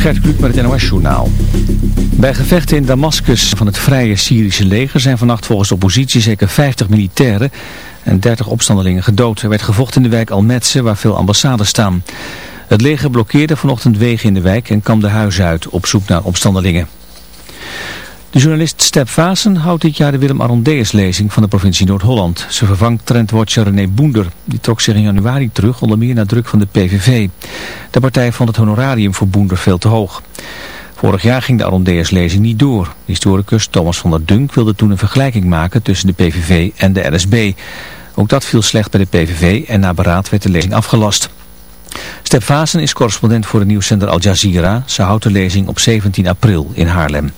Gert Kluk met het NOS Journaal. Bij gevechten in Damascus van het Vrije Syrische leger zijn vannacht volgens de oppositie zeker 50 militairen en 30 opstandelingen gedood. Er werd gevochten in de wijk Almetse waar veel ambassades staan. Het leger blokkeerde vanochtend wegen in de wijk en kwam de huizen uit op zoek naar opstandelingen. De journalist Step Vasen houdt dit jaar de Willem Arondeus lezing van de provincie Noord-Holland. Ze vervangt trendwatcher René Boender. Die trok zich in januari terug onder meer naar druk van de PVV. De partij vond het honorarium voor Boender veel te hoog. Vorig jaar ging de Arondeus lezing niet door. Historicus Thomas van der Dunk wilde toen een vergelijking maken tussen de PVV en de LSB. Ook dat viel slecht bij de PVV en na beraad werd de lezing afgelast. Step Vasen is correspondent voor de nieuwszender Al Jazeera. Ze houdt de lezing op 17 april in Haarlem.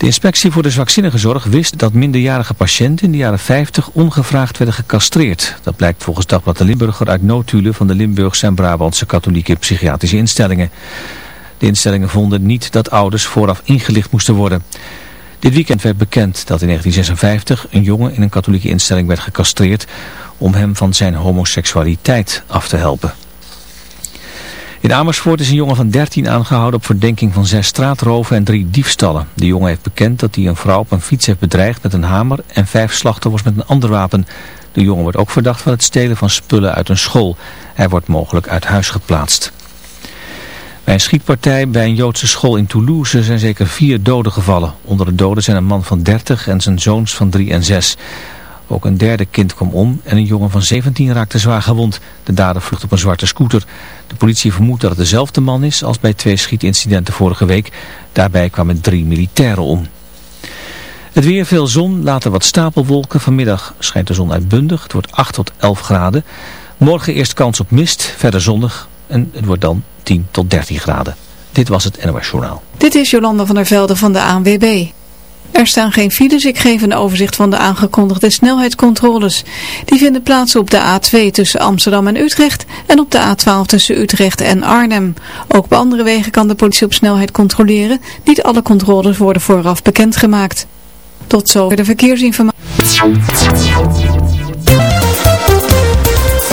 De inspectie voor de zwakzinnige zorg wist dat minderjarige patiënten in de jaren 50 ongevraagd werden gecastreerd. Dat blijkt volgens Dagblad de Limburger uit noodhulen van de Limburgse en Brabantse katholieke psychiatrische instellingen. De instellingen vonden niet dat ouders vooraf ingelicht moesten worden. Dit weekend werd bekend dat in 1956 een jongen in een katholieke instelling werd gecastreerd om hem van zijn homoseksualiteit af te helpen. In Amersfoort is een jongen van 13 aangehouden op verdenking van zes straatroven en drie diefstallen. De jongen heeft bekend dat hij een vrouw op een fiets heeft bedreigd met een hamer en vijf slachtoffers met een ander wapen. De jongen wordt ook verdacht van het stelen van spullen uit een school. Hij wordt mogelijk uit huis geplaatst. Bij een schietpartij bij een Joodse school in Toulouse zijn zeker vier doden gevallen. Onder de doden zijn een man van 30 en zijn zoons van 3 en 6. Ook een derde kind kwam om en een jongen van 17 raakte zwaar gewond. De dader vlucht op een zwarte scooter. De politie vermoedt dat het dezelfde man is als bij twee schietincidenten vorige week. Daarbij kwamen drie militairen om. Het weer veel zon, later wat stapelwolken. Vanmiddag schijnt de zon uitbundig. Het wordt 8 tot 11 graden. Morgen eerst kans op mist, verder zonnig en het wordt dan 10 tot 13 graden. Dit was het NOS Journaal. Dit is Jolanda van der Velde van de ANWB. Er staan geen files, ik geef een overzicht van de aangekondigde snelheidscontroles. Die vinden plaats op de A2 tussen Amsterdam en Utrecht en op de A12 tussen Utrecht en Arnhem. Ook op andere wegen kan de politie op snelheid controleren. Niet alle controles worden vooraf bekendgemaakt. Tot zover de verkeersinformatie.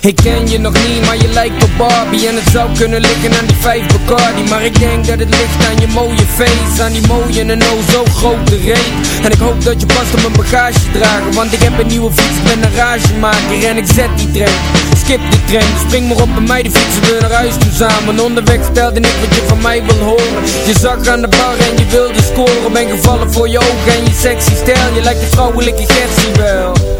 ik ken je nog niet, maar je lijkt op Barbie. En het zou kunnen liggen aan die vijf Bacardi. Maar ik denk dat het ligt aan je mooie face Aan die mooie en oh zo grote reet. En ik hoop dat je past op mijn bagage dragen Want ik heb een nieuwe fiets, ben een ragemaker. En ik zet die trein, skip die trein. Dus spring maar op bij mij, die fietsen we naar huis toe samen. Onderweg stelde ik wat je van mij wil horen. Je zag aan de bar en je wilde scoren. Ben gevallen voor je ogen en je sexy stijl. Je lijkt een vrouwelijke Gertie wel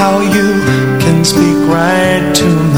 how you can speak right to me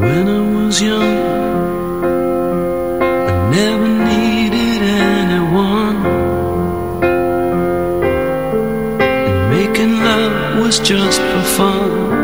When I was young I never needed anyone. And making love was just for fun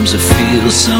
Sometimes I feel so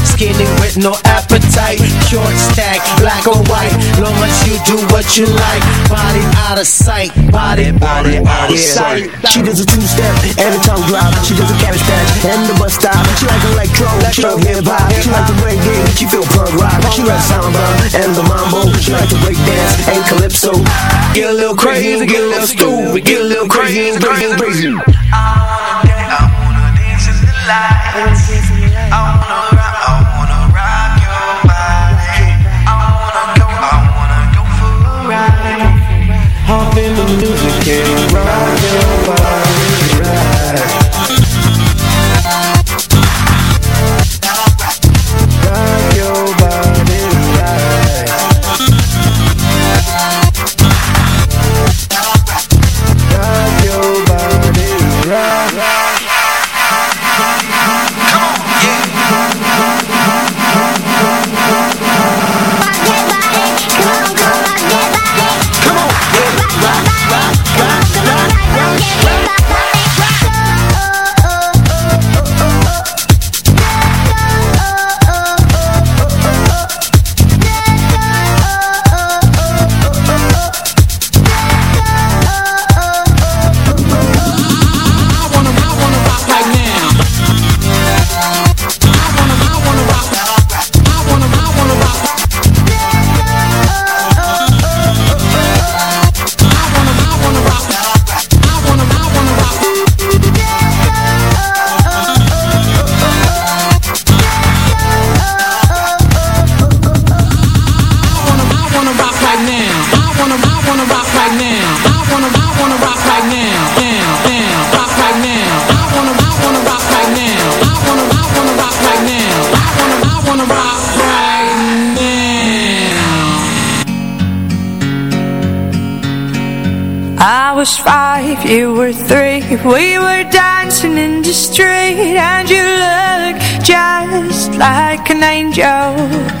skinny with no appetite. Short stack, black or white, long as you do what you like. Body out of sight, body, body out of sight. She does a two-step and a tongue drop. She does a cabbage patch and the bus stop. She like electro, she love hip-hop. She like the reggae, she feel punk rock. She like samba and the mambo. She like to break dance and calypso. Get a little crazy, get a little stupid, get a little crazy, crazy, crazy. Hop in the music and rock now. I wanna, I wanna rock right now. I wanna, I wanna rock right now. Rock right now. I wanna, I wanna rock right now. I wanna, I wanna rock right now. I wanna, I wanna rock right now. I was five, you were three. We were dancing in the street, and you looked just like an angel.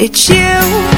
It's you